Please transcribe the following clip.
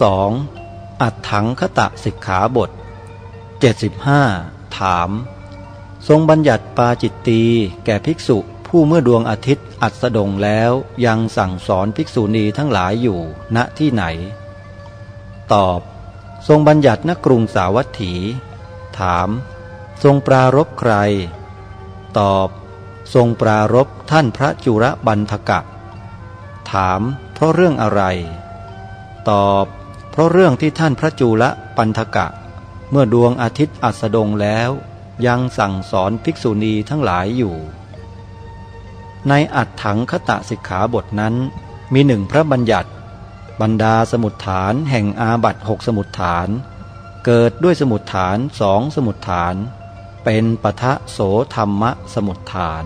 2. อัดถังคตะสิกขาบท 75 ถาม ทรงบัญญัติปาจิตตีแก่ภิกษุผู้เมื่อดวงอาทิตย์อัสดงแล้วยังสั่งสอนภิกษุณีทั้งหลายอยู่ณที่ไหน ตอบ ทรงบัญญัติณกรุงสาวัตถี ถาม ทรงปรารบใคร ตอบ ทรงปรารบท่านพระจุระบันทกะ ถาม เพราะเรื่องอะไร ตอบ เพราะเรื่องที่ท่านพระจุลปันทกะ เมื่อดวงอาทิตย์อัสดงแล้ว ยังสั่งสอนภิกษุณีทั้งหลายอยู่ ในอัดถังคตะสิกขาบทนั้น มีหนึ่งพระบัญญัติ บรรดาสมุดฐานแห่งอาบัตหกสมุดฐาน เกิดด้วยสมุดฐานสองสมุดฐาน เป็นปทะโสธรรมะสมุดฐาน